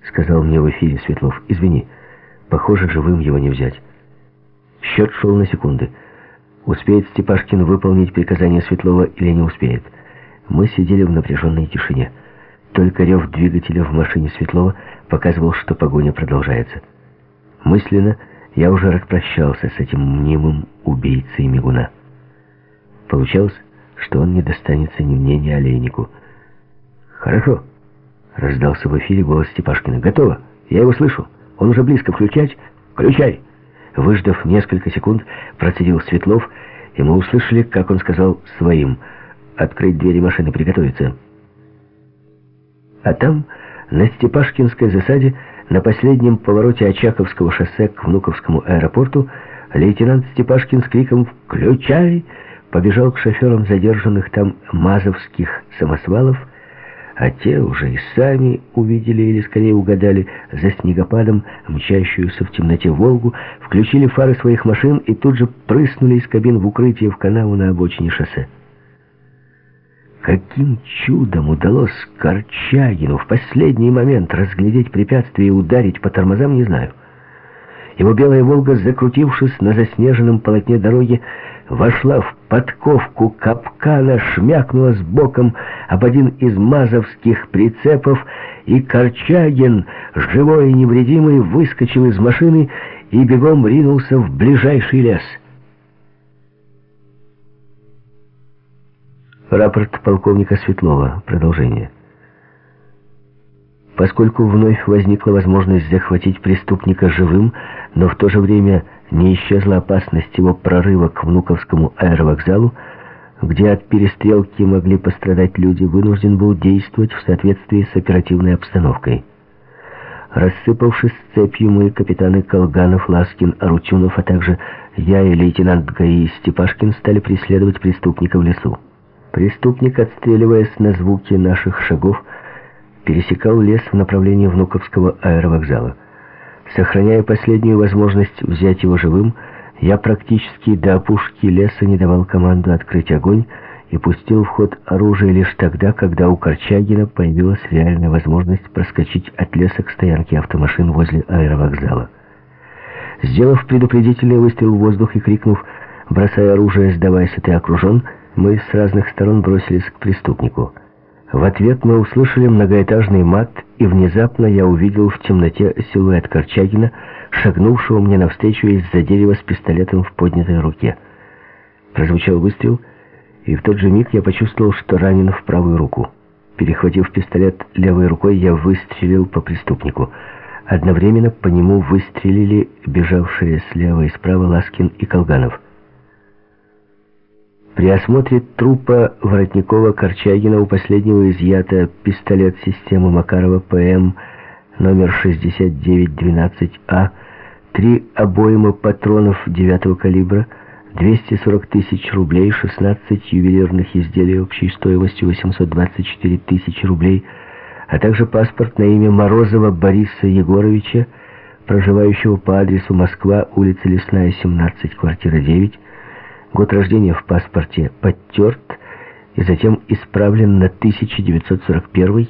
— сказал мне в эфире Светлов. «Извини, похоже, живым его не взять». Счет шел на секунды. Успеет Степашкин выполнить приказание Светлова или не успеет? Мы сидели в напряженной тишине. Только рев двигателя в машине Светлова показывал, что погоня продолжается. Мысленно я уже распрощался с этим мнимым убийцей Мигуна. Получалось, что он не достанется ни мне, ни Олейнику. «Хорошо», — раздался в эфире голос Степашкина. «Готово. Я его слышу. Он уже близко. Включать? Включай!» Выждав несколько секунд, процедил Светлов, и мы услышали, как он сказал своим «Открыть двери машины, приготовиться». А там, на Степашкинской засаде, на последнем повороте Очаковского шоссе к Внуковскому аэропорту, лейтенант Степашкин с криком «Включай!» побежал к шоферам задержанных там мазовских самосвалов, а те уже и сами увидели, или скорее угадали, за снегопадом мчащуюся в темноте «Волгу», включили фары своих машин и тут же прыснули из кабин в укрытие в канаву на обочине шоссе. Каким чудом удалось Корчагину в последний момент разглядеть препятствие и ударить по тормозам, не знаю. Его белая «Волга», закрутившись на заснеженном полотне дороги, вошла в подковку капкана, шмякнулась боком об один из мазовских прицепов, и Корчагин, живой и невредимый, выскочил из машины и бегом ринулся в ближайший лес. Рапорт полковника Светлова. Продолжение. Поскольку вновь возникла возможность захватить преступника живым, но в то же время не исчезла опасность его прорыва к Внуковскому аэровокзалу, где от перестрелки могли пострадать люди, вынужден был действовать в соответствии с оперативной обстановкой. Рассыпавшись цепью, мы, капитаны Колганов, Ласкин, Арутюнов, а также я и лейтенант ГАИ Степашкин стали преследовать преступника в лесу. Преступник, отстреливаясь на звуки наших шагов, пересекал лес в направлении Внуковского аэровокзала. Сохраняя последнюю возможность взять его живым, я практически до опушки леса не давал команду открыть огонь и пустил в ход оружие лишь тогда, когда у Корчагина появилась реальная возможность проскочить от леса к стоянке автомашин возле аэровокзала. Сделав предупредительный выстрел в воздух и крикнув «Бросай оружие, сдавайся, ты окружен!», мы с разных сторон бросились к преступнику. В ответ мы услышали многоэтажный мат, и внезапно я увидел в темноте силуэт Корчагина, шагнувшего мне навстречу из-за дерева с пистолетом в поднятой руке. Прозвучал выстрел, и в тот же миг я почувствовал, что ранен в правую руку. Перехватив пистолет левой рукой, я выстрелил по преступнику. Одновременно по нему выстрелили бежавшие слева и справа Ласкин и Колганов. При осмотре трупа Воротникова-Корчагина у последнего изъято пистолет системы Макарова ПМ номер 6912А, три обойма патронов 9 калибра, 240 тысяч рублей, 16 ювелирных изделий общей стоимостью 824 тысячи рублей, а также паспорт на имя Морозова Бориса Егоровича, проживающего по адресу Москва, улица Лесная, 17, квартира 9, Год рождения в паспорте подтерт и затем исправлен на 1941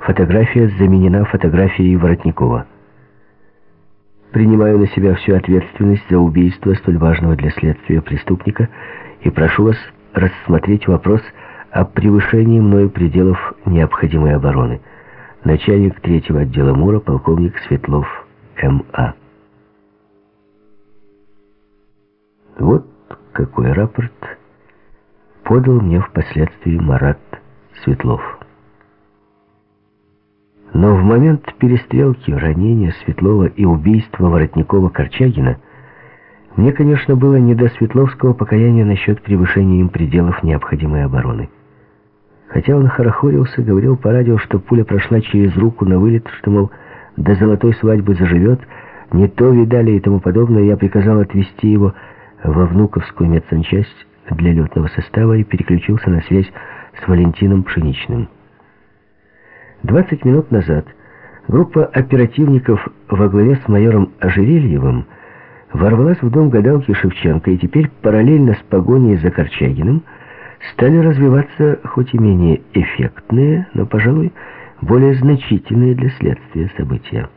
Фотография заменена фотографией Воротникова. Принимаю на себя всю ответственность за убийство столь важного для следствия преступника и прошу вас рассмотреть вопрос о превышении мною пределов необходимой обороны. Начальник третьего отдела МУРа, полковник Светлов М.А. Вот какой рапорт подал мне впоследствии Марат Светлов. Но в момент перестрелки, ранения Светлова и убийства Воротникова-Корчагина мне, конечно, было не до Светловского покаяния насчет превышения им пределов необходимой обороны. Хотя он хорохорился, говорил по радио, что пуля прошла через руку на вылет, что, мол, до золотой свадьбы заживет, не то видали и тому подобное, я приказал отвезти его во Внуковскую медсанчасть для летного состава и переключился на связь с Валентином Пшеничным. 20 минут назад группа оперативников во главе с майором Ожерельевым ворвалась в дом гадалки Шевченко и теперь параллельно с погоней за Корчагиным стали развиваться хоть и менее эффектные, но, пожалуй, более значительные для следствия события.